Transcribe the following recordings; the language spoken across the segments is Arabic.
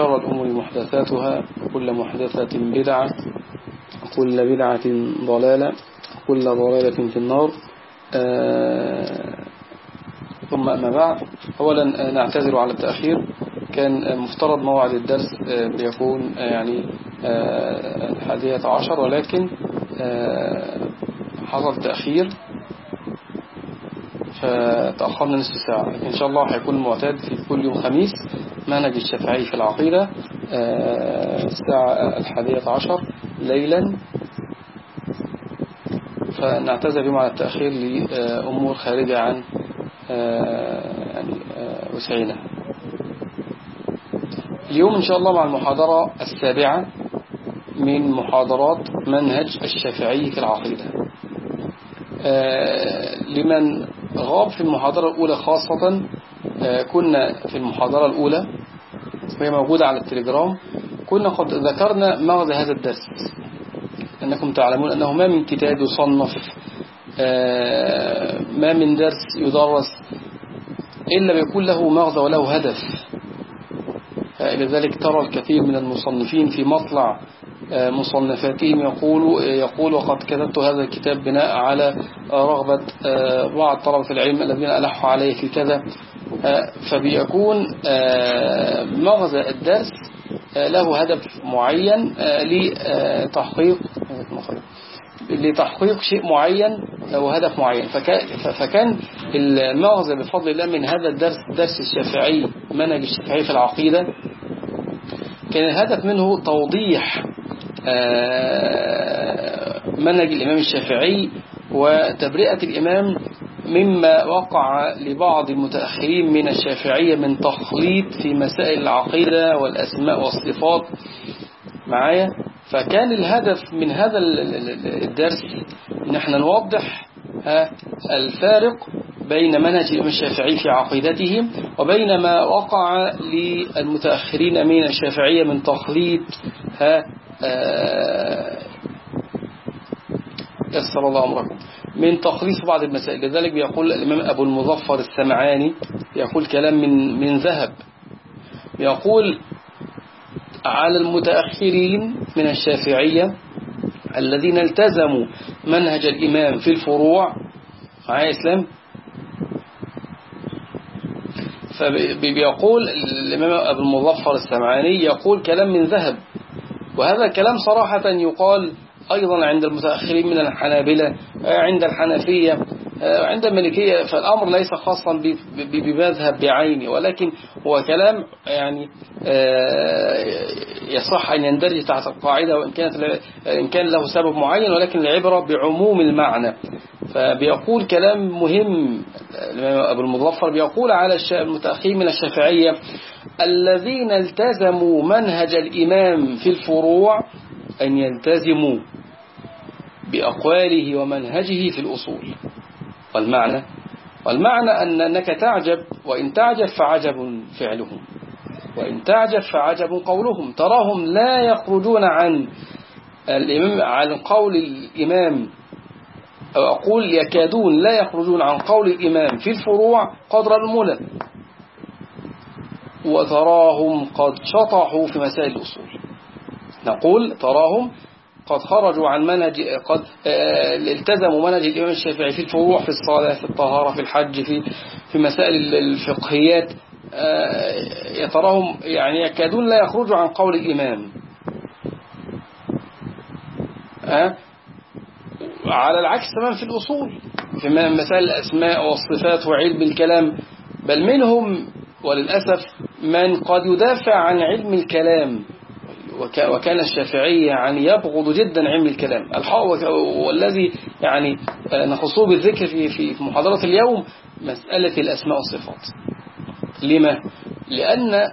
وشر الأمور محدثاتها وكل محدثة بدعة وكل بدعة ضلالة وكل ضلالة في النار. ثم أما بعد أولا نعتذر على التأخير. كان مفترض موعد الدرس بيكون يعني الحادية عشر ولكن حصل تأخير. فتأخرنا نصف ساعة إن شاء الله هيكون المعتاد في كل يوم خميس. منهج الشافعي في العقيدة الساعة الحادية عشر ليلا. فنعتذر اليوم على التأخير لأمور خارجة عن يعني وسعنا اليوم إن شاء الله مع المحاضرة السابعة من محاضرات منهج الشافعي في العقيدة. لمن غاب في المحاضرة الأولى خاصة كنا في المحاضرة الأولى وهي موجودة على التليجرام. كنا قد ذكرنا مغزى هذا الدرس. أنكم تعلمون أنه ما من كتاب يصنف ما من درس يدرس إلا بيكون له مغزى وله هدف. لذلك ترى الكثير من المصنفين في مطلع مصنفاتهم يقول يقول وقد كتبت هذا الكتاب بناء على رغبة بعض طلبة العلم الذين ألحوا عليه في كذا. فبيكون مغزى الدرس له هدف معين لتحقيق لتحقيق شيء معين له هدف معين. فكان المغزى بفضل الله من هذا الدرس درس الشافعي منهج الشافعي في العقيدة. كان الهدف منه توضيح منهج الإمام الشافعي وتبرئة الإمام مما وقع لبعض المتأخرين من الشافعية من تخليط في مسائل العقيدة والأسماء والصفات. معايا؟ فكان الهدف من هذا الدرس ان إحنا نوضح الفارق بين منهج الإمام الشافعي في عقيدته وبين ما وقع للمتأخرين من الشافعية من تخليط يسر الله أمركم. من تخليص بعض المسائل لذلك بيقول الإمام أبو المظفر السمعاني يقول كلام من من ذهب. يقول على المتأخرين من الشافعية الذين التزموا منهج الإمام في الفروع معايا إسلام؟ فبيقول الإمام أبو المظفر السمعاني يقول كلام من ذهب. وهذا الكلام صراحة يقال أيضا عند المتأخرين من الحنابلة عند الحنفية عند الملكية فالأمر ليس خاصا بمذهب بعينه ولكن هو كلام يعني يصح أن يندرج تحت القاعدة وإن كانت إن كان له سبب معين ولكن العبرة بعموم المعنى. فبيقول كلام مهم أبو المظفر بيقول على المتأخرين من الشافعية الذين التزموا منهج الإمام في الفروع أن يلتزموا بأقواله ومنهجه في الأصول. والمعنى؟ والمعنى أن أنك تعجب وإن تعجب فعجب فعلهم. وإن تعجب فعجب قولهم. تراهم لا يخرجون عن الإمام عن قول الإمام. أو أقول يكادون لا يخرجون عن قول الإمام في الفروع قدر الملل. وتراهم قد شطحوا في مسائل الأصول. نقول تراهم قد خرجوا عن منهج قد التزموا منهج الإمام الشافعي في الفروع في الصلاة في الطهارة في الحج في في مسائل الفقهيات. يتراهم يعني يكادون لا يخرجوا عن قول الإمام. على العكس تمام في الأصول في مسائل الأسماء والصفات وعلم الكلام. بل منهم وللأسف من قد يدافع عن علم الكلام وكان الشافعي يعني يبغض جدا علم الكلام. والذي يعني نخصه بالذكر في في محاضرة اليوم مسألة الأسماء والصفات. لما؟ لأن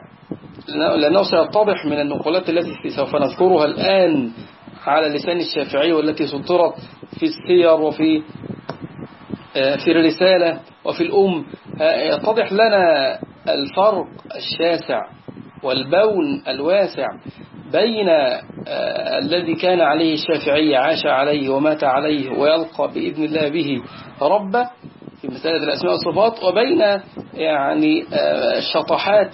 لأنه سيتضح من النقولات التي سوف نذكرها الآن على لسان الشافعي والتي سطرت في السير وفي آه، في الرسالة وفي الأم. آه، يتضح لنا الفرق الشاسع والبون الواسع بين آه، الذي كان عليه الشافعي عاش عليه ومات عليه ويلقى بإذن الله به ربه في مسألة الأسماء والصفات وبين يعني الشطحات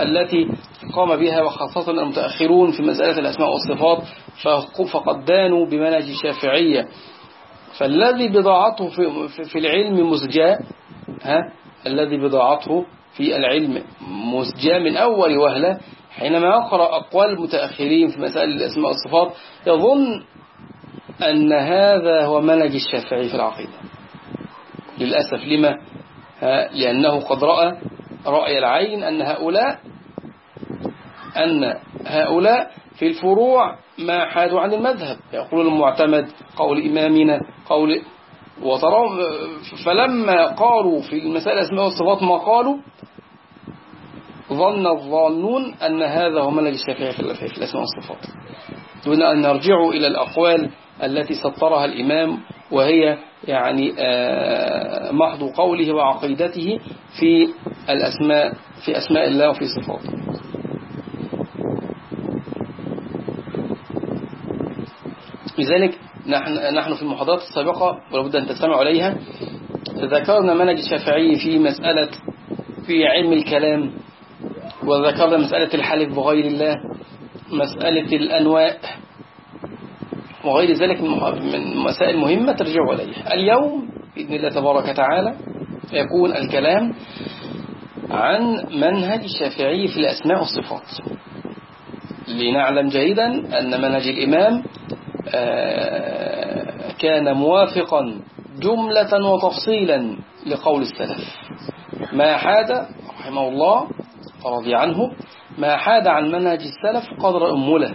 التي قام بها وخاصة المتأخرون في مسألة الأسماء والصفات فقد دانوا بمنهج الشافعية. فالذي بضاعته في العلم مسجاء ها الذي بضاعته في العلم مسجاء من أول وهلة حينما يقرأ أقوال المتأخرين في مسائل الأسماء والصفات يظن أن هذا هو منهج الشافعي في العقيدة. للأسف. لما؟ لأنه قد رأى رأي العين أن هؤلاء أن هؤلاء في الفروع ما حادوا عن المذهب. يقول المعتمد قول إمامنا قول وترى فلما قالوا في المسألة اسماء والصفات ما قالوا؟ ظن الظانون أن هذا هو منهج الشافعي في الأسماء والصفات. دون أن نرجعوا إلى الأقوال التي سطرها الإمام وهي يعني آه، محض قوله وعقيدته في الأسماء في أسماء الله وفي صفاته. لذلك نحن, نحن في المحاضرات السابقة ولابد أن تستمعوا عليها. ذكرنا منهج الشافعي في مسألة في علم الكلام وذكرنا مسألة الحلف بغير الله مسألة الأنواء وغير ذلك من مسائل مهمة ترجعوا عليها اليوم بإذن الله تبارك وتعالى يكون الكلام عن منهج الشافعي في الأسماء والصفات. لنعلم جيدا أن منهج الإمام كان موافقا جملة وتفصيلا لقول السلف. ما حاد رحمه الله رضي عنه ما حاد عن منهج السلف قدر أموله.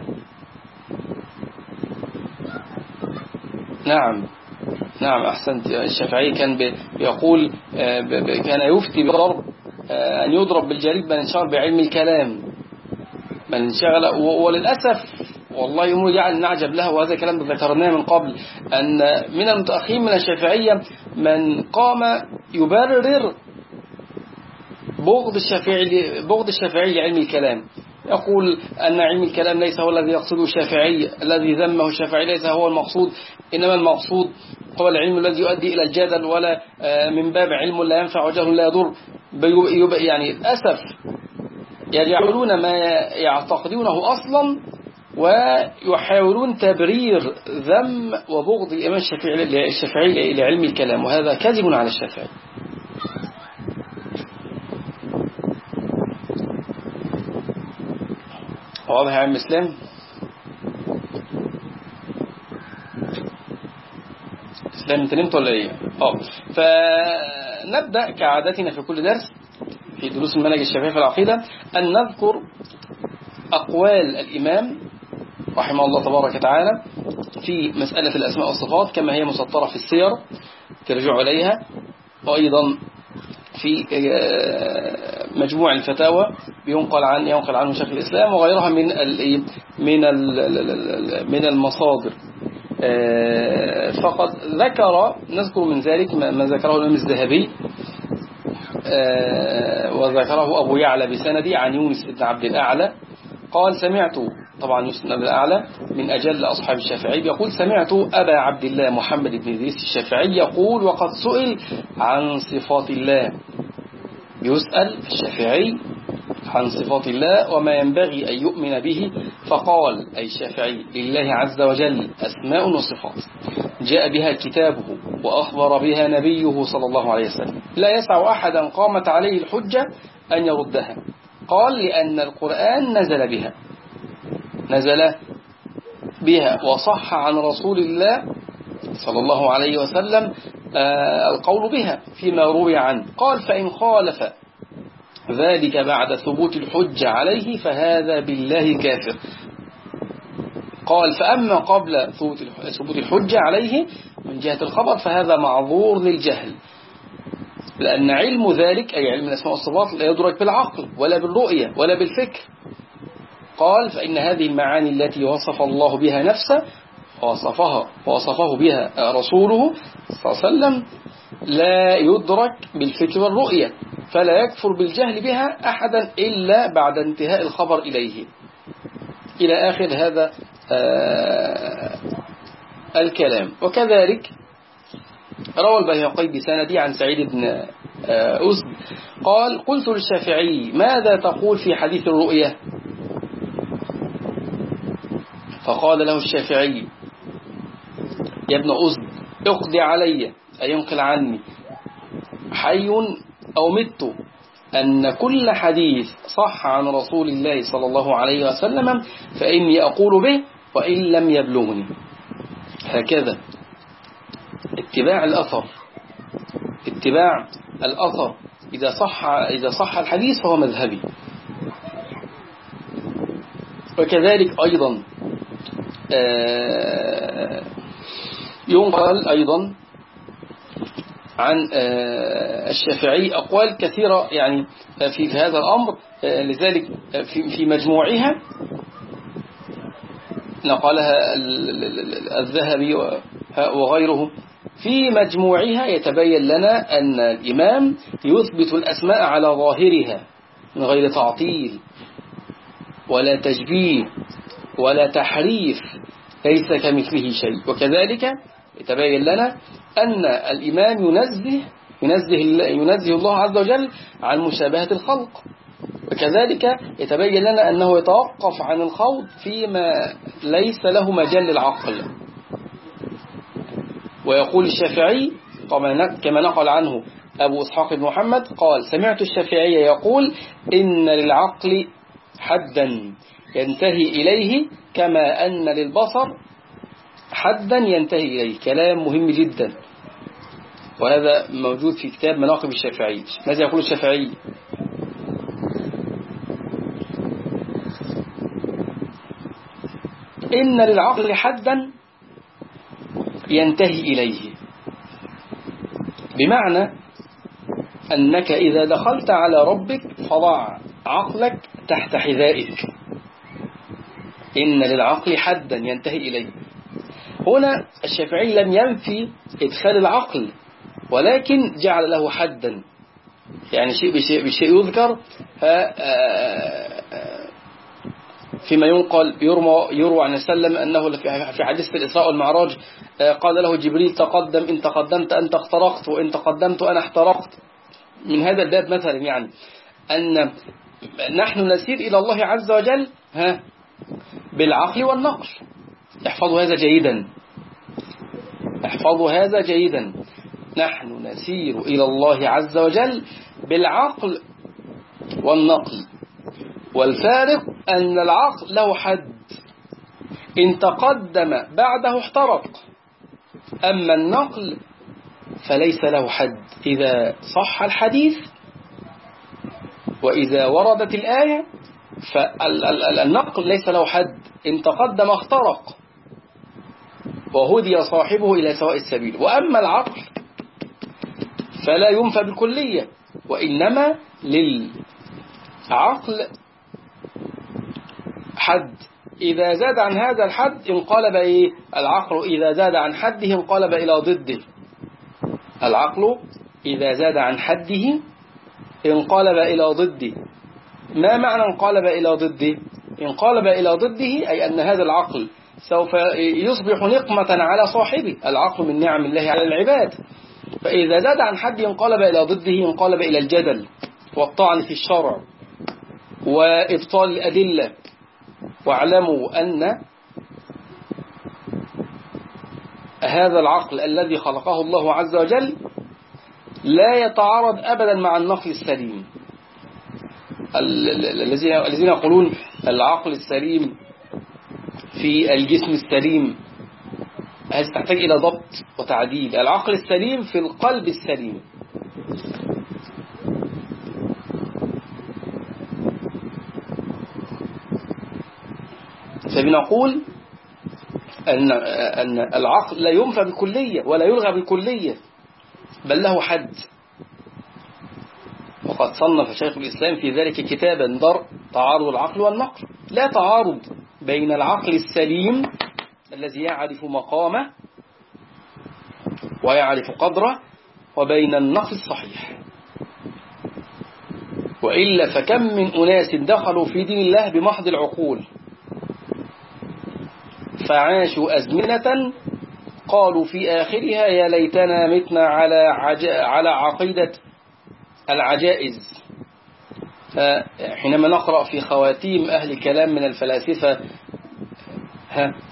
نعم نعم أحسنت. الشافعي كان بيقول آه، كان يفتي بضرب آه، أن يضرب بالجريد من انشغل بعلم الكلام. من انشغل وللأسف والله يوم يعني نعجب له وهذا كلام ذكرناه من قبل أن من المتأخرين من الشافعية من قام يبرر بغض الشافعي بغض الشافعي لعلم الكلام. يقول أن علم الكلام ليس هو الذي يقصده الشافعي الذي ذمه الشافعي ليس هو المقصود إنما المقصود هو العلم الذي يؤدي إلى الجدل ولا آه، من باب علم لا ينفع وجهل لا يضر. يعني للأسف يجعلون ما يعتقدونه أصلا ويحاولون تبرير ذم وبغض الإمام الشافعي الشافعي لعلم الكلام وهذا كذب على الشافعي. واضح يا عم إسلام؟ إسلام أنت نمت ولا إيه؟ آه فنبدأ كعادتنا في كل درس في دروس المنهج الشافعي في العقيدة أن نذكر أقوال الإمام رحمه الله تبارك وتعالى في مسألة الأسماء والصفات كما هي مسطرة في السير ترجع إليها. وأيضا في آه، مجموع الفتاوى بينقل عن ينقل عنه شيخ الإسلام وغيرها من من من المصادر. آه، فقد ذكر نذكر من ذلك ما ذكره الإمام الذهبي آه، وذكره أبو يعلى بسندي عن يونس بن عبد الأعلى. قال سمعت طبعا بن الأعلى من أجل أصحاب الشافعي يقول سمعت أبا عبد الله محمد بن إدريس الشافعي يقول وقد سئل عن صفات الله. يسأل الشافعي عن صفات الله وما ينبغي أن يؤمن به فقال أي الشافعي لله عز وجل أسماء وصفات جاء بها كتابه وأخبر بها نبيه صلى الله عليه وسلم لا يسع أحدا قامت عليه الحجة أن يردها قال لأن القرآن نزل بها. نزل بها. وصح عن رسول الله صلى الله عليه وسلم آه، القول بها فيما روي عنه. قال فإن خالف ذلك بعد ثبوت الحجة عليه فهذا بالله كافر. قال فأما قبل ثبوت الحجة عليه من جهة الخبر فهذا معذور للجهل لأن علم ذلك أي علم الأسماء والصفات لا يدرك بالعقل ولا بالرؤية ولا بالفكر. قال فإن هذه المعاني التي وصف الله بها نفسه وصفها وصفه بها رسوله صلى الله عليه وسلم لا يدرك بالفكر والرؤية فلا يكفر بالجهل بها أحدا إلا بعد انتهاء الخبر إليه. إلى آخر هذا آه، الكلام. وكذلك روى البيهقي بسندي عن سعيد بن آه، أسد قال قلت للشافعي ماذا تقول في حديث الرؤية؟ فقال له الشافعي يا ابن أسد اقضي علي أي ينقل عني. حي أو مت أن كل حديث صح عن رسول الله صلى الله عليه وسلم فإني أقول به وإن لم يبلغني. هكذا. اتباع الأثر. اتباع الأثر. إذا صح, إذا صح الحديث فهو مذهبي. وكذلك أيضا. ينقل أيضا عن آه، الشافعي أقوال كثيرة يعني في هذا الأمر آه، لذلك في مجموعها نقلها الذهبي وغيره في مجموعها يتبين لنا أن الإمام يثبت الأسماء على ظاهرها من غير تعطيل ولا تشبيه ولا تحريف ليس كمثله شيء. وكذلك يتبين لنا أن الإمام ينزه ينزه, ينزه الله عز وجل عن مشابهة الخلق. وكذلك يتبين لنا أنه يتوقف عن الخوض فيما ليس له مجال للعقل. ويقول الشافعي كما نقل عنه أبو إسحاق بن محمد قال سمعت الشافعي يقول إن للعقل حدا ينتهي إليه كما أن للبصر حدا ينتهي إليه. كلام مهم جدا. وهذا موجود في كتاب مناقب الشافعي. ماذا يقول الشافعي؟ إن للعقل حدا ينتهي إليه. بمعنى أنك إذا دخلت على ربك فضع عقلك تحت حذائك. إن للعقل حدا ينتهي إليه. هنا الشافعي لم ينفي إدخال العقل ولكن جعل له حدا. يعني شيء بشيء, بشيء يذكر فيما ينقل يروى, يروى عن السلم أنه في حديث الإسراء والمعراج قال له جبريل تقدم إن تقدمت أنت اخترقت وإن تقدمت أنا احترقت. من هذا الباب مثلا يعني أن نحن نسير إلى الله عز وجل ها بالعقل والنقل احفظوا هذا جيدا. احفظوا هذا جيدا. نحن نسير إلى الله عز وجل بالعقل والنقل. والفارق أن العقل له حد. إن تقدم بعده احترق. أما النقل فليس له حد. إذا صح الحديث وإذا وردت الآية فالنقل ليس له حد. إن تقدم اخترق وهدي صاحبه إلى سواء السبيل. وأما العقل فلا ينفى بالكلية وإنما للعقل حد. إذا زاد عن هذا الحد انقلب إيه؟ العقل. إذا زاد عن حده انقلب إلى ضده. العقل إذا زاد عن حده انقلب إلى ضده. ما معنى انقلب إلى ضده؟ انقلب إلى ضده أي أن هذا العقل سوف يصبح نقمة على صاحبه العقل من نعم الله على العباد. فإذا زاد عن حد انقلب إلى ضده انقلب إلى الجدل والطعن في الشرع وإبطال الأدلة. واعلموا أن هذا العقل الذي خلقه الله عز وجل لا يتعارض أبدا مع النقل السليم. الذين يقولون العقل السليم في الجسم السليم هذه تحتاج إلى ضبط وتعديل. العقل السليم في القلب السليم. فبنقول أن, أن العقل لا ينفى بكلية ولا يلغى بكلية بل له حد. وقد صنف شيخ الإسلام في ذلك كتابا در تعارض العقل والنقل. لا تعارض بين العقل السليم الذي يعرف مقامه ويعرف قدره وبين النقل الصحيح. وإلا فكم من أناس دخلوا في دين الله بمحض العقول فعاشوا أزمنة قالوا في آخرها يا ليتنا متنا على على عقيدة العجائز. حينما نقرأ في خواتيم أهل كلام من الفلاسفة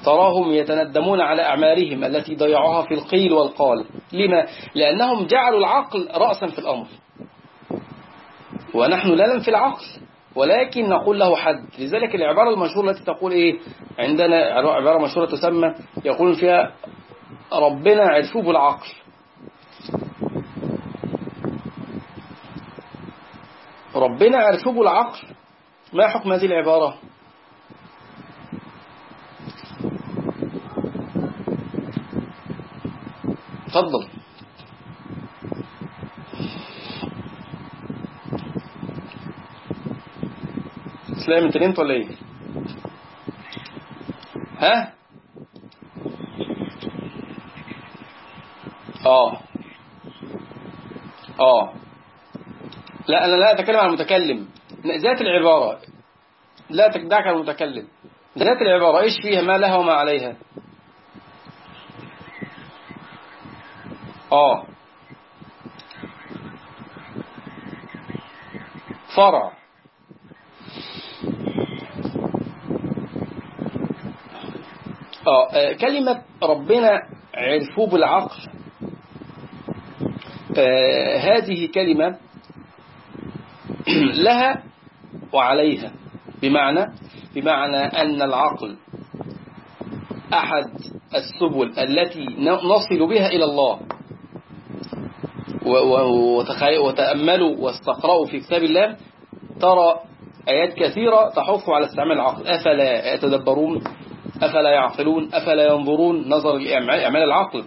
تراهم يتندمون على أعمالهم التي ضيعوها في القيل والقال. لما؟ لأنهم جعلوا العقل رأسا في الأمر. ونحن لا ننفي العقل ولكن نقول له حد. لذلك العبارة المشهورة التي تقول إيه؟ عندنا عبارة مشهورة تسمى يقول فيها ربنا عرفوه بالعقل. ربنا عرفوه بالعقل ما حكم هذه العبارة؟ تفضل. إسلام أنت نمت ولا إيه؟ ها؟ آه. آه. لا أنا لا أتكلم عن المتكلم. ذات العبارة. لا تدعك عن المتكلم. ذات العبارة إيش فيها؟ ما لها وما عليها. آه. فرع. آه كلمة ربنا عرفوه بالعقل. آه هذه كلمة لها وعليها. بمعنى بمعنى أن العقل أحد السبل التي نصل بها إلى الله. وتأملوا واستقرأوا في كتاب الله. ترى آيات كثيرة تحث على استعمال العقل. أفلا يتدبرون؟ أفلا يعقلون؟ أفلا ينظرون؟ نظر لأعمال العقل.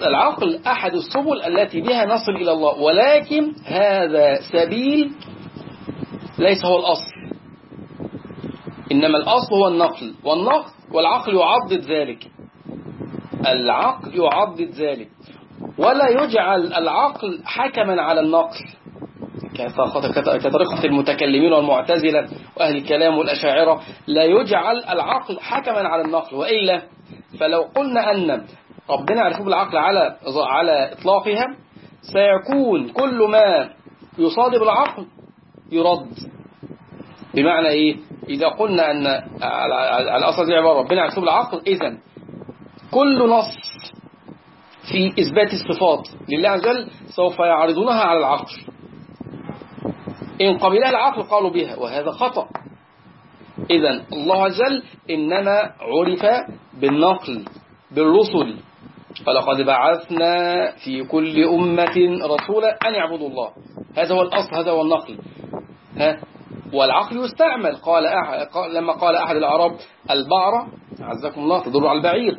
فالعقل أحد السبل التي بها نصل إلى الله. ولكن هذا سبيل ليس هو الأصل. إنما الأصل هو النقل. والنقل والعقل يعضد ذلك. العقل يعضد ذلك. ولا يجعل العقل حكما على النقل. كطريقة المتكلمين والمعتزلة وأهل الكلام والأشاعرة. لا يجعل العقل حكما على النقل. وإلا فلو قلنا أن ربنا عرفه بالعقل على على إطلاقها سيكون كل ما يصادم العقل يرد. بمعنى إيه؟ إذا قلنا أن على أصل دي عبارة ربنا عرفه بالعقل إذا كل نص في إثبات الصفات لله عز وجل سوف يعرضونها على العقل. إن قبلها العقل قالوا بها وهذا خطأ. إذا الله عز وجل إنما عرف بالنقل بالرسل. ولقد بعثنا في كل أمة رسولا أن يعبدوا الله. هذا هو الأصل هذا هو النقل. ها؟ والعقل يستعمل. قال أح... لما قال أحد العرب البعرة عزكم الله تدل على البعير.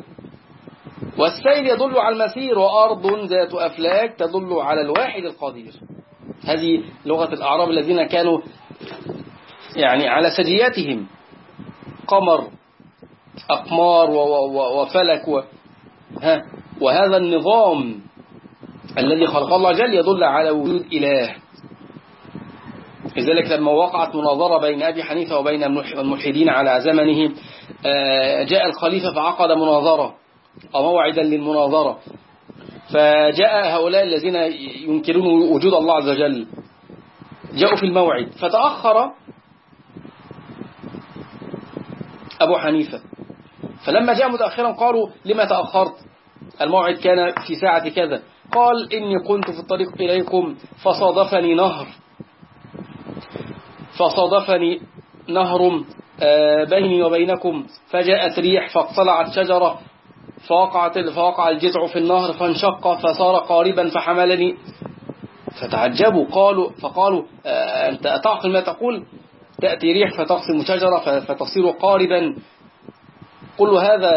والسيل يدل على المسير وأرض ذات أفلاك تدل على الواحد القدير. هذه لغة الأعراب الذين كانوا يعني على سجياتهم قمر أقمار وفلك و... ها. وهذا النظام الذي خلق الله جل يدل على وجود إله. لذلك لما وقعت مناظرة بين أبي حنيفة وبين الملحدين على زمنه جاء الخليفة فعقد مناظرة أو موعدا للمناظرة. فجاء هؤلاء الذين ينكرون وجود الله عز وجل. جاءوا في الموعد. فتأخر أبو حنيفة. فلما جاء متأخرا قالوا لما تأخرت؟ الموعد كان في ساعة كذا. قال إني كنت في الطريق إليكم فصادفني نهر. فصادفني نهر آه، بيني وبينكم. فجاءت ريح فاقتلعت شجرة. فوقعت فوقع الجذع في النهر فانشق فصار قاربا فحملني. فتعجبوا قالوا فقالوا آه، أنت أتعقل ما تقول؟ تأتي ريح فتقسم شجرة فتصير قاربا. كل هذا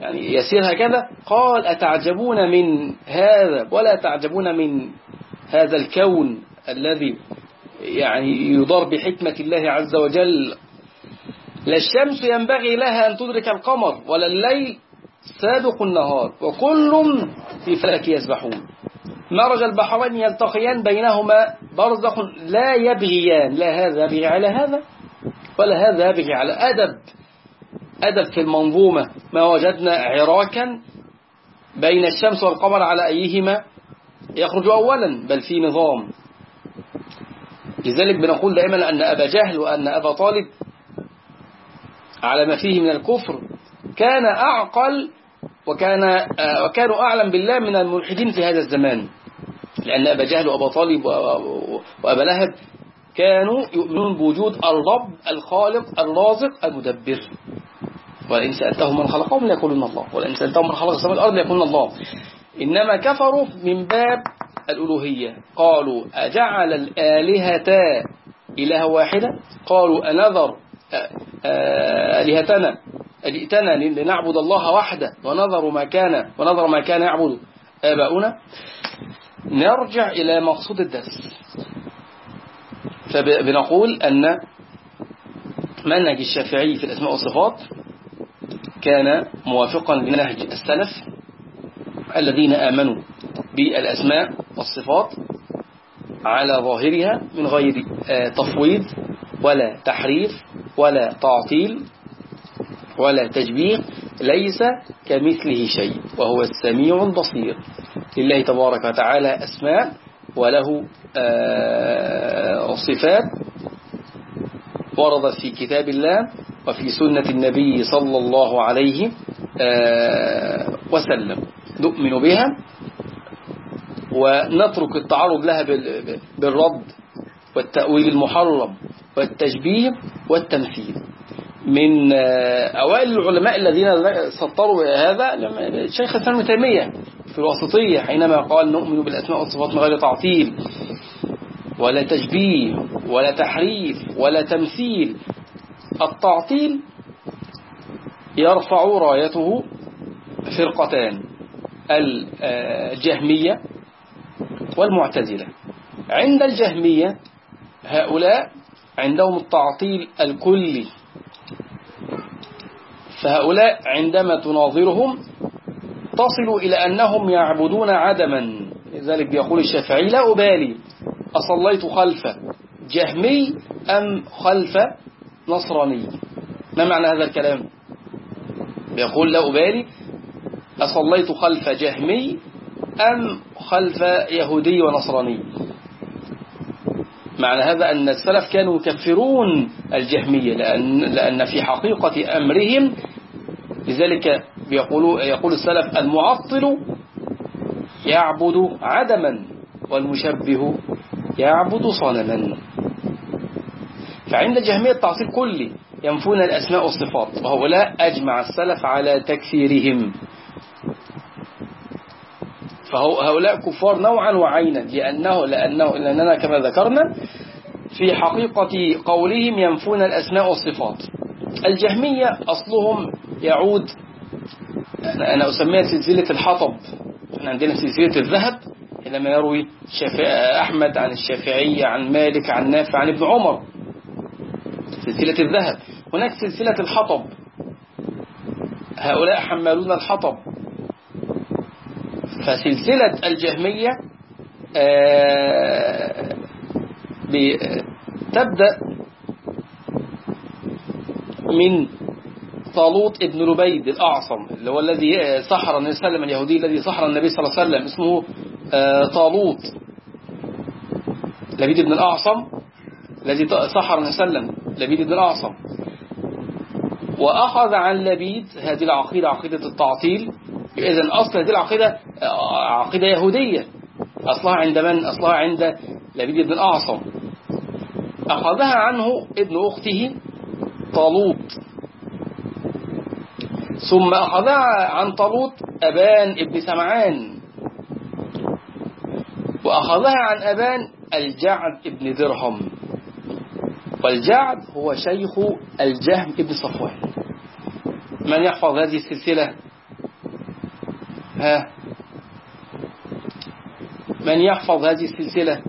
يعني يسير هكذا. قال أتعجبون من هذا ولا تعجبون من هذا الكون الذي يعني يضار بحكمة الله عز وجل؟ لا الشمس ينبغي لها أن تدرك القمر ولا الليل سابق النهار وكل في فلك يسبحون. مرج البحرين يلتقيان بينهما برزخ لا يبغيان. لا هذا يبغي على هذا ولا هذا يبغي على أدب. أدب في المنظومة ما وجدنا عراكا بين الشمس والقمر على أيهما يخرج أولا بل في نظام. لذلك بنقول دائما أن أبا جهل وأن أبا طالب على ما فيه من الكفر كان أعقل وكان وكانوا أعلم بالله من الملحدين في هذا الزمان. لأن أبا جهل وأبا طالب وأبا لهب كانوا يؤمنون بوجود الرب الخالق الرازق المدبر. ولئن سألتهم من خلقهم ليقولون الله. ولئن سألتهم من خلق السماء والأرض ليقولون الله. إنما كفروا من باب الألوهية. قالوا أجعل الآلهة إله واحدة؟ قالوا أنذر آلهتنا أجئتنا لنعبد الله وحده. ونظر ما كان ونظر ما كان يعبد آباؤنا. نرجع إلى مقصود الدرس. فبنقول أن منهج الشافعي في الأسماء والصفات كان موافقا لنهج السلف الذين آمنوا بالأسماء والصفات على ظاهرها من غير آه، تفويض ولا تحريف ولا تعطيل ولا تجبير ليس كمثله شيء وهو السميع البصير. لله تبارك وتعالى أسماء وله آه، صفات وردت في كتاب الله وفي سنة النبي صلى الله عليه آه، وسلم. نؤمن بها ونترك التعرض لها بالرد والتأويل المحرم والتشبيه والتمثيل من آه، أوائل العلماء الذين سطروا هذا الشيخ الإسلام تيمية في الوسطية حينما قال نؤمن بالأسماء والصفات من غير تعطيل ولا تشبيه ولا تحريف ولا تمثيل التعطيل يرفع رايته فرقتان الجهمية والمعتزلة. عند الجهمية هؤلاء عندهم التعطيل الكلي فهؤلاء عندما تناظرهم تصل إلى أنهم يعبدون عدما. لذلك بيقول الشافعي لا أبالي أصليت خلف جهمي أم خلف نصراني. ما معنى هذا الكلام؟ بيقول لا أبالي أصليت خلف جهمي أم خلف يهودي ونصراني؟ معنى هذا أن السلف كانوا يكفرون الجهمية لأن, لأن في حقيقة أمرهم لذلك يقول السلف المعطل يعبد عدما والمشبه يعبد صنما. فعند الجهمية التعطيل كلي ينفون الأسماء والصفات وهؤلاء أجمع السلف على تكفيرهم. فهؤلاء كفار نوعا وعينا لأنه لأنه لأننا كما ذكرنا في حقيقة قولهم ينفون الأسماء والصفات. الجهمية أصلهم يعود أنا أسميها سلسلة الحطب. إحنا عندنا سلسلة الذهب لما يروي أحمد عن الشافعي عن مالك عن نافع عن ابن عمر. سلسلة الذهب. هناك سلسلة الحطب. هؤلاء حمالون الحطب. فسلسلة الجهمية آه، تبدأ من طالوت ابن لبيد الأعصم اللي هو الذي سحر النبي صلى الله عليه وسلم اليهودي الذي سحر النبي صلى الله عليه وسلم اسمه آه، طالوت لبيد بن الأعصم الذي سحر النبي صلى الله عليه وسلم. لبيد بن الأعصم وأخذ عن لبيد هذه العقيدة عقيدة التعطيل إذا أصل هذه العقيدة عقيدة يهودية. أصلها عند من؟ أصلها عند لبيد بن الأعصم أخذها عنه ابن أخته طالوت. ثم أخذها عن طالوت أبان ابن سمعان. وأخذها عن أبان الجعد ابن درهم. والجعد هو شيخ الجهم ابن صفوان. من يحفظ هذه السلسلة؟ ها؟ من يحفظ هذه السلسلة؟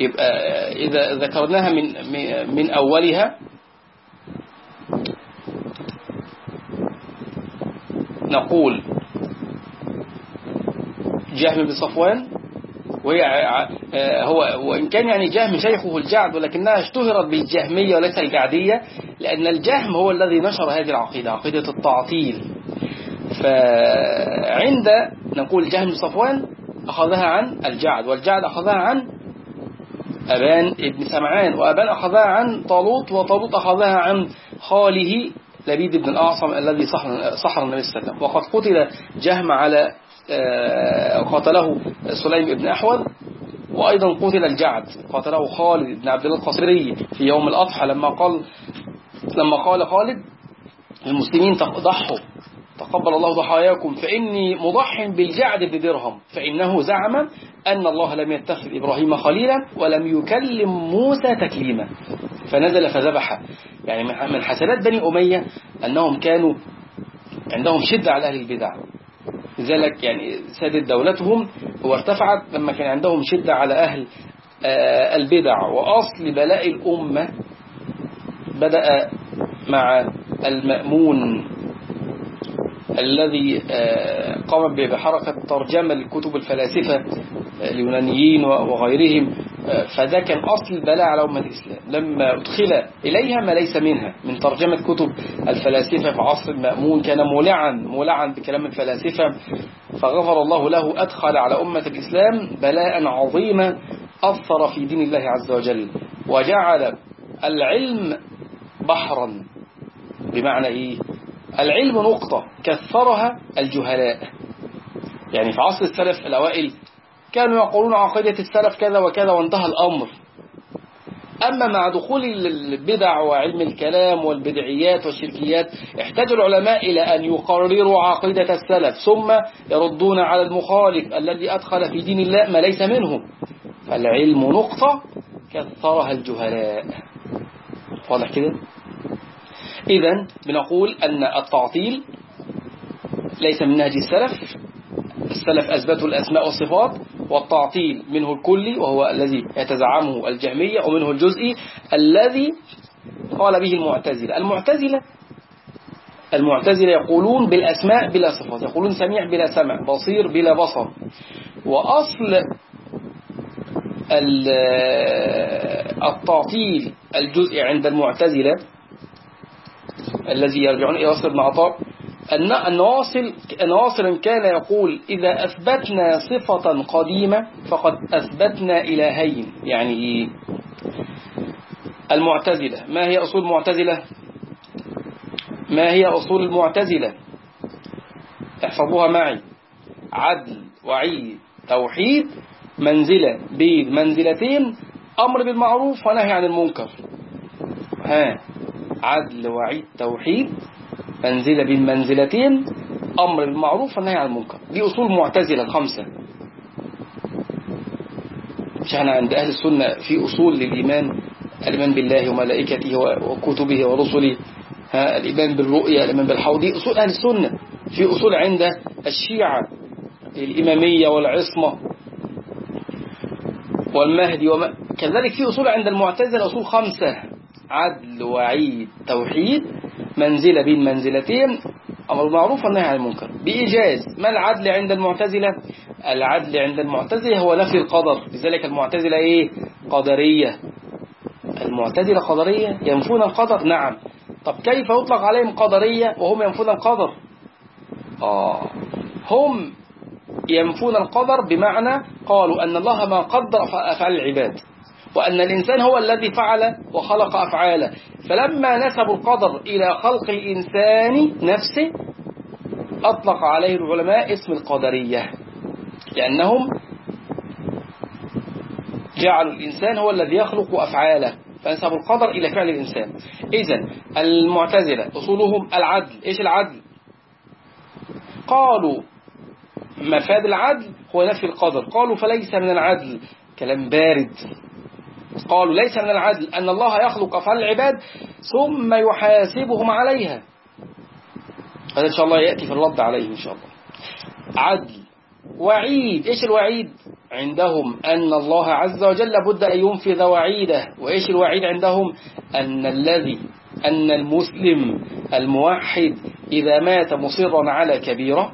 يبقى إذا ذكرناها من من أولها. نقول جهم بن صفوان. وهي هو وإن كان يعني جهم شيخه الجعد ولكنها اشتهرت بالجهمية وليس الجعدية لأن الجهم هو الذي نشر هذه العقيدة عقيدة التعطيل. فعند نقول جهم صفوان أخذها عن الجعد والجعد أخذها عن أبان ابن سمعان وأبان أخذها عن طالوت وطالوت أخذها عن خاله لبيد بن الأعصم الذي صحر النبي صلى الله عليه وسلم. وقد قتل جهم على قاتله سليم بن أحوذ وأيضا قتل الجعد قاتله خالد بن عبد الله القصري في يوم الأضحى لما قال لما قال خالد المسلمين ضحوا تقبل الله ضحاياكم فإني مضح بالجعد بن درهم فإنه زعم أن الله لم يتخذ إبراهيم خليلا ولم يكلم موسى تكليما فنزل فذبح. يعني من حسنات بني أمية أنهم كانوا عندهم شدة على أهل البدع. لذلك يعني سادت دولتهم وارتفعت لما كان عندهم شدة على أهل البدع. وأصل بلاء الأمة بدأ مع المأمون الذي قام بحركة ترجمة لكتب الفلاسفة اليونانيين وغيرهم. فده كان أصل البلاء على أمة الإسلام. لما أدخل إليها ما ليس منها من ترجمة كتب الفلاسفة في عصر المأمون كان مولعا مولعا بكلام الفلاسفة فغفر الله له أدخل على أمة الإسلام بلاء عظيما أثر في دين الله عز وجل وجعل العلم بحرا. بمعنى إيه؟ العلم نقطة كثرها الجهلاء. يعني في عصر السلف الأوائل كانوا يقولون عقيدة السلف كذا وكذا وانتهى الأمر. أما مع دخول البدع وعلم الكلام والبدعيات والشركيات احتاج العلماء إلى أن يقرروا عقيدة السلف ثم يردون على المخالف الذي أدخل في دين الله ما ليس منه. فالعلم نقطة كثرها الجهلاء. واضح كده؟ إذا بنقول أن التعطيل ليس من نهج السلف السلف أثبتوا الأسماء والصفات والتعطيل منه الكلي وهو الذي يتزعمه الجهمية ومنه الجزئي الذي قال به المعتزلة. المعتزلة المعتزلة يقولون بالأسماء بلا صفات يقولون سميع بلا سمع بصير بلا بصر. وأصل التعطيل الجزئي عند المعتزلة الذي يرجعون إلى وصل بن عطاء واصل واصل كان يقول إذا أثبتنا صفة قديمة فقد أثبتنا إلهين. يعني إيه المعتزلة. ما هي أصول المعتزلة؟ ما هي أصول المعتزلة؟ احفظوها معي. عدل وعيد توحيد منزلة. بين منزلتين أمر بالمعروف ونهي عن المنكر. ها. عدل وعيد توحيد. منزلة بين منزلتين أمر بالمعروف والنهي عن المنكر. دي أصول معتزلة الخمسة مش إحنا عند أهل السنة في أصول للإيمان؟ الإيمان بالله وملائكته وكتبه ورسله. ها الإيمان بالرؤية الإيمان بالحوض. دي أصول أهل السنة. في أصول عند الشيعة الإمامية والعصمة والمهدي وما كذلك في أصول عند المعتزلة أصول خمسة. عدل وعيد توحيد منزلة بين منزلتين أمر المعروف والنهي عن المنكر. بإيجاز ما العدل عند المعتزلة؟ العدل عند المعتزلة هو نفي القدر. لذلك المعتزلة إيه؟ قدرية. المعتزلة قدرية ينفون القدر. نعم. طب كيف يطلق عليهم قدرية وهم ينفون القدر؟ آه. هم ينفون القدر بمعنى قالوا أن الله ما قدر أفعال العباد. وأن الإنسان هو الذي فعل وخلق أفعاله فلما نسبوا القدر إلى خلق الإنسان نفسه أطلق عليه العلماء اسم القدرية. لأنهم جعلوا الإنسان هو الذي يخلق أفعاله فنسب القدر إلى فعل الإنسان. إذن المعتزلة أصولهم العدل. إيش العدل؟ قالوا مفاد العدل هو نفي القدر. قالوا فليس من العدل. كلام بارد. قالوا ليس من العدل أن الله يخلق أفعال العباد ثم يحاسبهم عليها. هذا إن شاء الله يأتي في الرد عليه إن شاء الله. عدل وعيد إيش الوعيد؟ عندهم أن الله عز وجل بد أن ينفذ وعيده. وإيش الوعيد عندهم؟ أن الذي أن المسلم الموحد إذا مات مصرا على كبيرة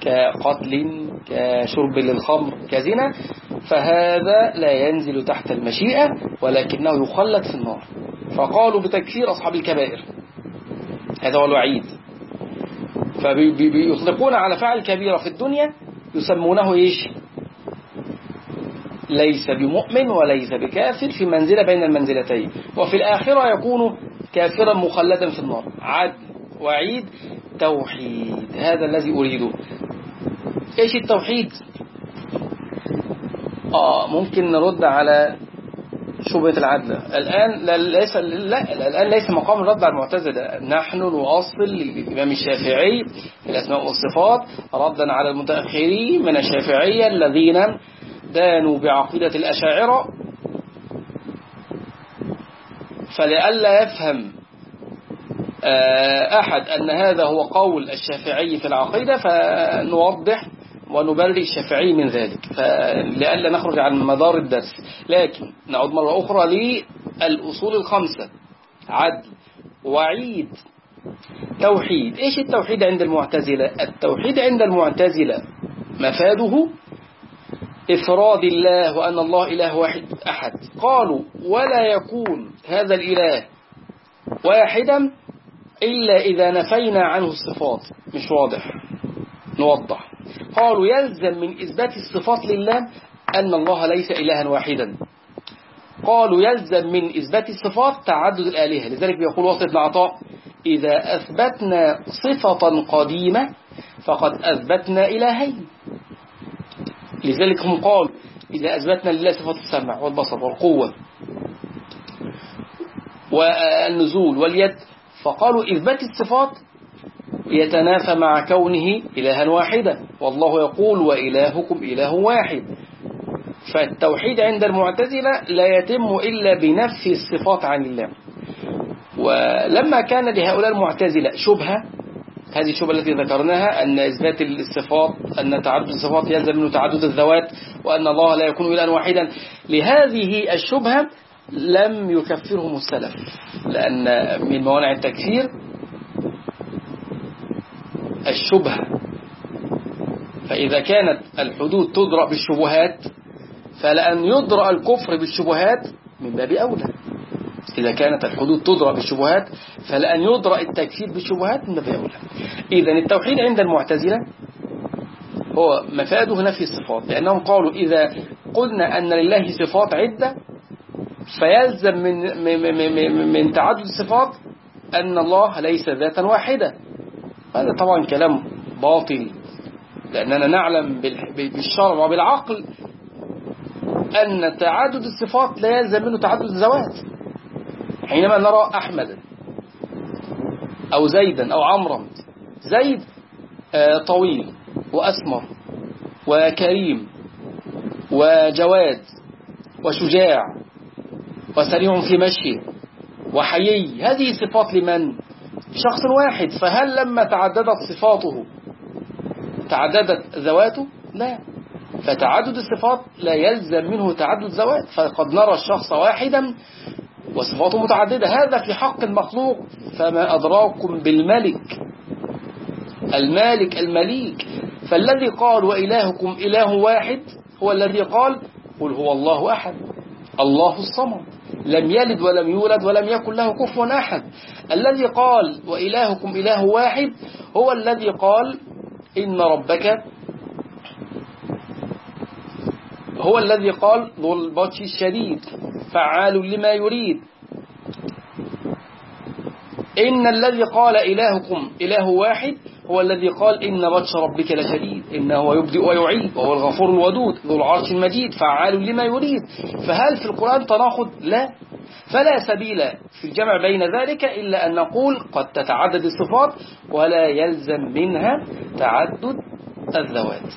كقتل كشرب للخمر كزنا فهذا لا ينزل تحت المشيئة ولكنه يخلد في النار. فقالوا بتكفير أصحاب الكبائر. هذا هو الوعيد. فبيطلقون على فعل كبيرة في الدنيا يسمونه إيش؟ ليس بمؤمن وليس بكافر في منزلة بين المنزلتين. وفي الآخرة يكون كافرا مخلدا في النار. عدل وعيد توحيد. هذا الذي أريده. إيش التوحيد؟ آه ممكن نرد على شبهة العدل. الآن ليس لا الآن ليس مقام الرد على المعتزلة. نحن نؤصل للإمام الشافعي في الأسماء والصفات ردا على المتأخرين من الشافعية الذين دانوا بعقيدة الأشاعرة. فلئلا يفهم أحد أن هذا هو قول الشافعي في العقيدة فنوضح ونبرئ الشافعي من ذلك. لئلا نخرج عن مدار الدرس. لكن نعود مرة أخرى للأصول الخمسة. عدل وعيد توحيد. إيش التوحيد عند المعتزلة؟ التوحيد عند المعتزلة مفاده إفراد الله وأن الله إله واحد أحد. قالوا ولا يكون هذا الإله واحدا إلا إذا نفينا عنه الصفات. مش واضح. نوضح. قالوا يلزم من إثبات الصفات لله أن الله ليس إلها واحدا. قالوا يلزم من إثبات الصفات تعدد الآلهة. لذلك بيقول وسط بن عطاء إذا أثبتنا صفة قديمة فقد أثبتنا إلهين. لذلك هم قالوا إذا أثبتنا لله صفة السمع والبصر والقوة والنزول واليد فقالوا إثبات الصفات يتنافى مع كونه إلها واحدا. والله يقول وإلهكم إله واحد. فالتوحيد عند المعتزلة لا يتم إلا بنفي الصفات عن الله. ولما كان لهؤلاء المعتزلة شبهة هذه الشبهة التي ذكرناها أن إثبات الصفات أن تعدد الصفات يلزم منه تعدد الذوات وأن الله لا يكون إلها واحدا. لهذه الشبهة لم يكفرهم السلف لأن من موانع التكفير الشبهة. فإذا كانت الحدود تدرأ بالشبهات فلأن يدرأ الكفر بالشبهات من باب أولى. إذا كانت الحدود تدرأ بالشبهات فلأن يدرأ التكفير بالشبهات من باب أولى. إذا التوحيد عند المعتزلة هو مفاده نفي الصفات لأنهم قالوا إذا قلنا أن لله صفات عدة فيلزم من, من, من, من تعدد الصفات أن الله ليس ذاتا واحدة. هذا طبعا كلام باطل لأننا نعلم بالشرع وبالعقل أن تعدد الصفات لا يلزم منه تعدد الزوات حينما نرى أحمدا أو زيدا أو عمرا زيد طويل وأسمر وكريم وجواد وشجاع وسريع في مشيه وحيي هذه صفات لمن؟ شخص واحد فهل لما تعددت صفاته تعددت ذواته؟ لا. فتعدد الصفات لا يلزم منه تعدد ذوات فقد نرى الشخص واحدا وصفاته متعددة. هذا في حق المخلوق. فما أدراكم بالملك؟ المالك المليك. فالذي قال وإلهكم إله واحد هو الذي قال قل هو الله أحد الله الصمد. لم يلد ولم يولد ولم يكن له كفوا أحد. الذي قال وإلهكم إله واحد هو الذي قال إن ربك هو الذي قال ذو البطش الشديد فعال لما يريد. إن الذي قال إلهكم إله واحد هو الذي قال إن بطش ربك لشديد إنه يبدئ ويعيد وهو الغفور الودود ذو العرش المجيد فعال لما يريد. فهل في القرآن تناقض؟ لا. فلا سبيل في الجمع بين ذلك إلا أن نقول قد تتعدد الصفات ولا يلزم منها تعدد الذوات.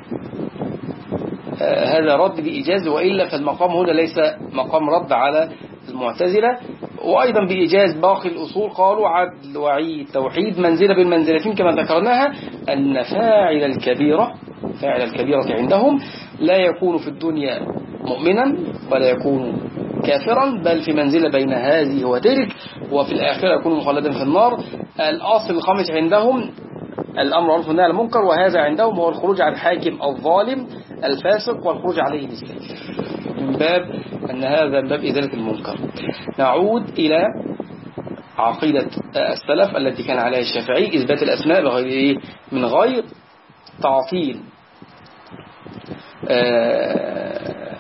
آه، هذا رد بإيجاز وإلا فالمقام هنا ليس مقام رد على المعتزلة. وأيضا بإيجاز باقي الأصول قالوا عدل وعيد توحيد منزلة بالمنزلتين كما ذكرناها أن فاعل الكبيرة فاعل الكبيرة عندهم لا يكون في الدنيا مؤمنا ولا يكون كافرا بل في منزلة بين هذه وتلك وفي الآخرة يكون مخلدا في النار. الأصل الخامس عندهم الأمر معروف والنهي المنكر وهذا عندهم هو الخروج عن الحاكم الظالم الفاسق والخروج عليه بالسلام من باب أن هذا من باب إزالة المنكر نعود إلى عقيدة السلف التي كان عليها الشافعي إثبات الأسماء بغير؟ من غير تعطيل آه،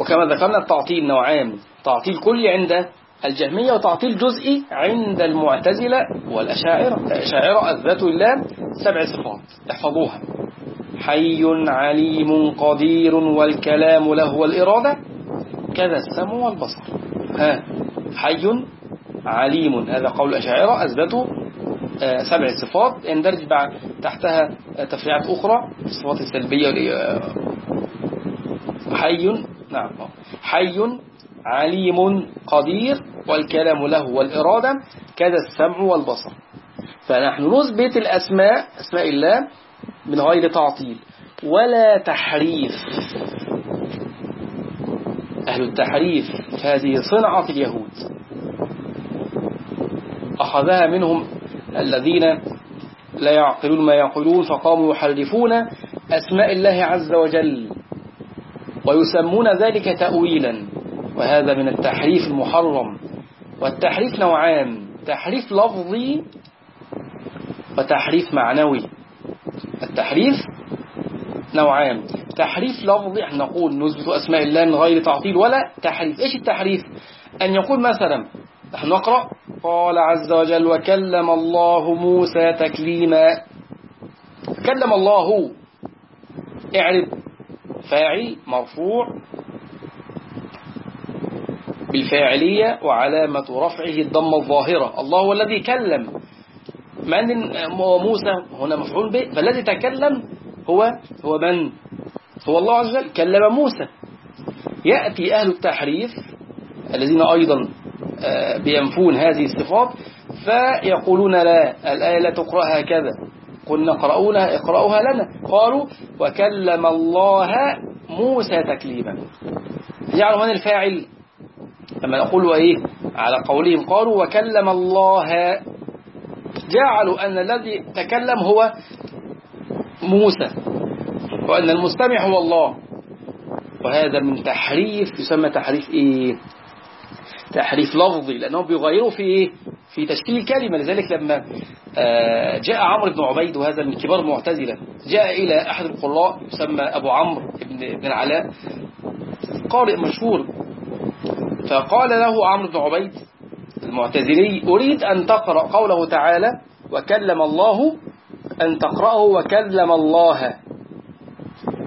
وكما ذكرنا التعطيل نوعان تعطيل كلي عند الجهمية وتعطيل جزئي عند المعتزلة والأشاعرة الأشاعرة أثبتوا الله سبع صفات احفظوها حي عليم قدير والكلام له والإرادة. كذا السمع والبصر. ها. حي عليم. هذا قول الأشاعرة. أثبتوا آه، سبع صفات. يندرج بعد تحتها تفريعات أخرى. الصفات السلبية آه، حي. نعم. حي عليم قدير والكلام له والإرادة. كذا السمع والبصر. فنحن نثبت الأسماء أسماء الله من غير تعطيل. ولا تحريف. أهل التحريف هذه صنعة اليهود. أخذها منهم الذين لا يعقلون ما يقولون فقاموا يحرفون أسماء الله عز وجل ويسمون ذلك تأويلا. وهذا من التحريف المحرم. والتحريف نوعان تحريف لفظي وتحريف معنوي. التحريف نوعان. تحريف لفظي إحنا نقول نثبت أسماء الله من غير تعطيل ولا تحريف. إيش التحريف؟ أن يقول مثلا نحن نقرأ قال عز وجل وكلم الله موسى تكليما. كلم الله اعرب. فاعل مرفوع بالفاعلية وعلامة رفعه الضمة الظاهرة. الله هو الذي كلم. مع أن موسى هنا مفعول به فالذي تكلم هو هو من؟ هو الله عز وجل. كلم موسى. يأتي أهل التحريف الذين أيضا آه، بينفون هذه الصفات فيقولون لا الآية لا تقرأ هكذا. قلنا اقرأوها اقرأوها لنا. قالوا وكلم الله موسى تكليما. جعلوا من الفاعل؟ لما نقول إيه على قولهم قالوا وكلم الله جعلوا أن الذي تكلم هو موسى وأن المستمع هو الله. وهذا من تحريف يسمى تحريف إيه؟ تحريف لفظي لأنهم بيغيروا في إيه؟ في تشكيل الكلمة. لذلك لما آه، جاء عمرو بن عبيد وهذا من كبار المعتزلة جاء إلى أحد القراء يسمى أبو عمرو بن العلاء قارئ مشهور. فقال له عمرو بن عبيد المعتزلي أريد أن تقرأ قوله تعالى وكلم الله أن تقرأه وكلم الله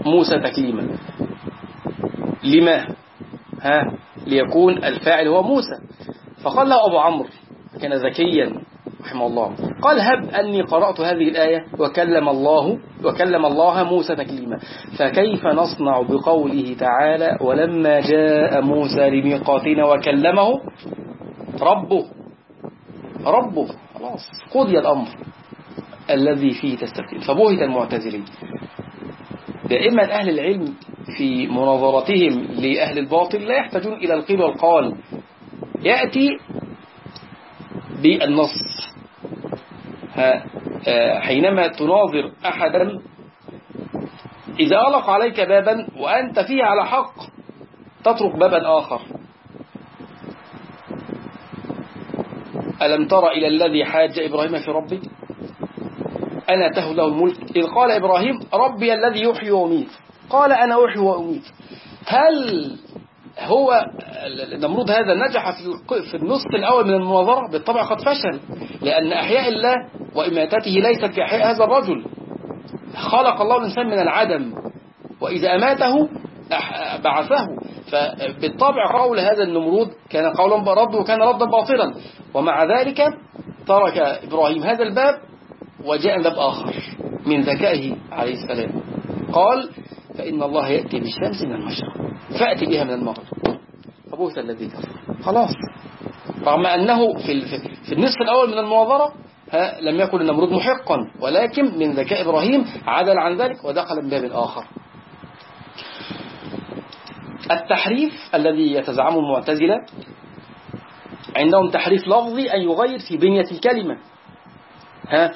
موسى تكليما. لما؟ ها؟ ليكون الفاعل هو موسى. فقال له أبو عمرو كان ذكيا رحمه الله قال هب أني قرأت هذه الآية وكلم الله وكلم الله موسى تكليما. فكيف نصنع بقوله تعالى ولما جاء موسى لميقاتنا وكلمه؟ ربه. ربه. خلاص. قضي الأمر الذي فيه تستفتين فبهت المعتزلين. دائما أهل العلم في مناظرتهم لأهل الباطل لا يحتاجون إلى القيل والقال. يأتي بالنص. آه، حينما تناظر أحدا إذا أغلق عليك بابا وأنت فيه على حق تترك بابا آخر. ألم تر إلى الذي حاج إبراهيم في ربه أنا ته له الملك. إذ قال إبراهيم ربي الذي يحيي ويميت. قال أنا أحيي وأميت. هل هو نمرود هذا نجح في النصف الأول من المناظرة؟ بالطبع قد فشل. لأن أحياء الله وإماتته ليست كأحياء هذا الرجل. خلق الله الإنسان من العدم. وإذا أماته بعثه فبالطبع قول هذا النمرود كان قولا رد وكان ردا باطلا. ومع ذلك ترك إبراهيم هذا الباب وجاء باب آخر من ذكائه عليه السلام. قال فإن الله يأتي بالشمس من المشرق. فأتي بها من المغرب. فبوث الذي كفر خلاص. رغم أنه في في النصف الأول من المناظرة لم يكن النمرود محقا ولكن من ذكاء إبراهيم عدل عن ذلك ودخل من باب آخر. التحريف الذي يتزعمه المعتزلة عندهم تحريف لفظي أن يغير في بنية الكلمة. ها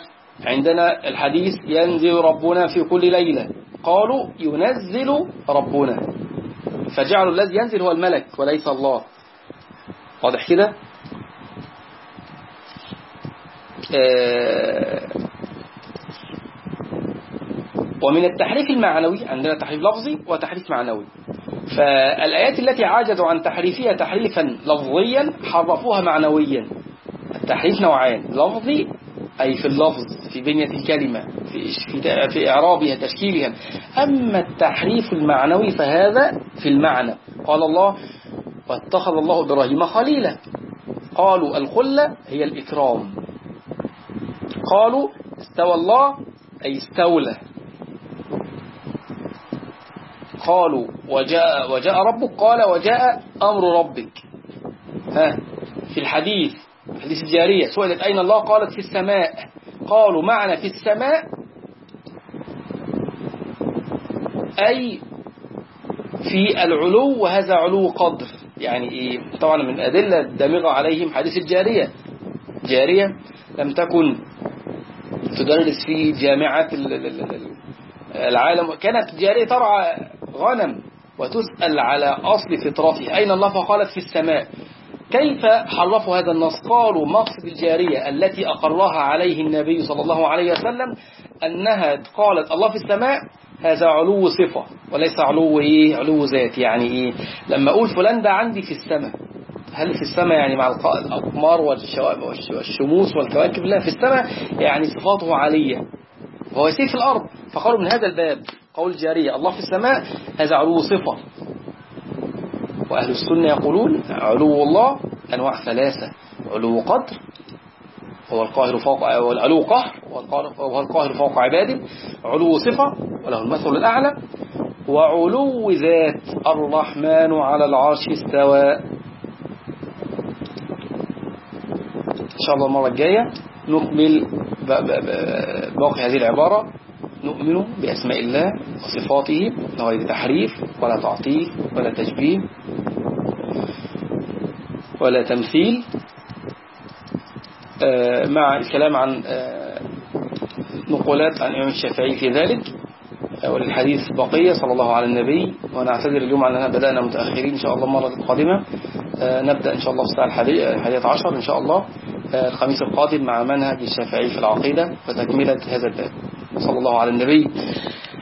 عندنا الحديث ينزل ربنا في كل ليلة. قالوا ينزل ربنا. فجعلوا الذي ينزل هو الملك وليس الله. واضح كده؟ آه ومن التحريف المعنوي عندنا تحريف لفظي وتحريف معنوي. فالآيات التي عاجزوا عن تحريفها تحريفا لفظيا حرفوها معنويا. التحريف نوعان لفظي أي في اللفظ في بنية الكلمة في, في, إعرابها تشكيلها. أما التحريف المعنوي فهذا في المعنى. قال الله واتخذ الله إبراهيم خليلا. قالوا الخلة هي الإكرام. قالوا استوى الله أي استولى. قالوا وجاء, وجاء ربك قال وجاء أمر ربك. ها في الحديث حديث الجارية سئلت أين الله؟ قالت في السماء. قالوا معنى في السماء. أي في العلو وهذا علو قدر. يعني إيه طبعا من أدلة دامغة عليهم حديث الجارية. جارية لم تكن تدرس في جامعة العالم. كانت جارية ترعى غنم وتسأل على أصل فطرته. أين الله؟ فقالت في السماء. كيف حرفوا هذا النص؟ قالوا مقصد الجارية التي أقرها عليه النبي صلى الله عليه وسلم أنها قالت الله في السماء هذا علو صفة وليس علو إيه؟ علو ذات يعني إيه؟ لما أقول فلان ده عندي في السماء. هل في السماء يعني مع الأقمار والشموس والكواكب؟ لا في السماء يعني صفاته عالية. وهو يسير في الأرض. فقالوا من هذا الباب. قول الجارية الله في السماء هذا علو صفة. وأهل السنة يقولون علو الله أنواع ثلاثة علو قدر هو القاهر فوق العلو قهر وهو القاهر فوق عباده علو صفة وله المثل الأعلى. وعلو ذات الرحمن على العرش استوى. إن شاء الله المرة الجاية نكمل باقي هذه العبارة. نؤمن بأسماء الله وصفاته غير تحريف ولا تعطيل ولا تشبيه ولا تمثيل. آه، مع الكلام عن آه، نقولات عن الإمام الشافعي في ذلك آه، وللحديث بقية. صلى الله على النبي ونعتذر اليوم أننا بدأنا متأخرين إن شاء الله المرة القادمة. نبدأ إن شاء الله في الساعة الحادية عشر إن شاء الله الخميس القادم مع منهج الشافعي في العقيدة وتكملة هذا الباب. صلى الله على النبي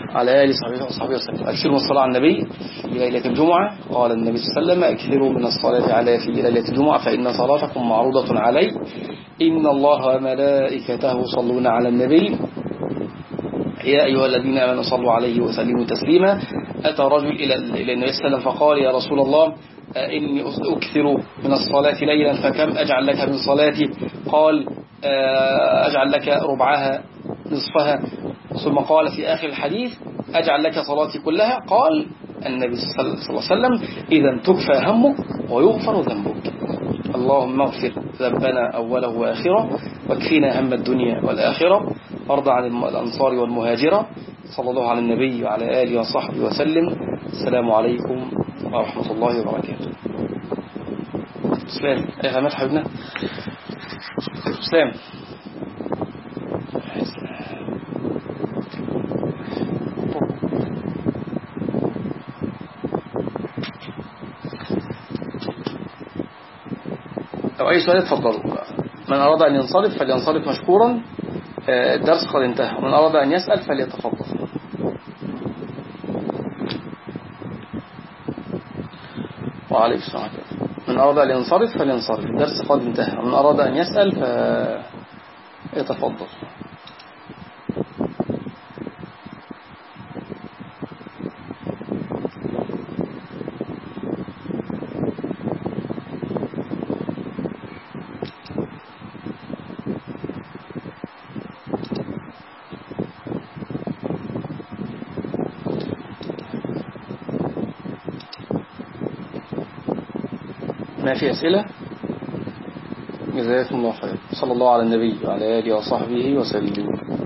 على آله وصحبه وسلم. أكثروا الصلاة على النبي في ليلة الجمعة. قال النبي صلى الله عليه وسلم أكثروا من الصلاة على في ليلة الجمعة فإن صلاتكم معروضة علي. إن الله وملائكته يصلون على النبي. يا أيها الذين آمنوا صلوا عليه وسلموا تسليما. أتى رجل إلى النبي صلى الله عليه وسلم فقال يا رسول الله إني أكثر من الصلاة ليلا فكم أجعل لك من صلاتي قال أجعل لك ربعها نصفها. ثم قال في آخر الحديث أجعل لك صلاتي كلها؟ قال النبي صلى الله عليه وسلم إذا تكفى همك ويغفر ذنبك. اللهم اغفر ذنبنا أوله وآخره واكفينا هم الدنيا والآخرة وارض عن الأنصار والمهاجرة. صلى الله على النبي وعلى آله وصحبه وسلم. السلام عليكم ورحمة الله وبركاته. سلام. أي خامات حبنا سلام أو أي سؤال اتفضلوا من أراد أن ينصرف فلينصرف مشكورا. آه، الدرس قد انتهى. ومن أراد أن يسأل فليتفضل. وعليك السلام من أراد أن ينصرف فلينصرف. الدرس قد انتهى. ومن أراد أن يسأل فيتفضل ما في أسئلة. جزاكم الله خير. صلى الله على النبي وعلى آله وصحبه وسلم.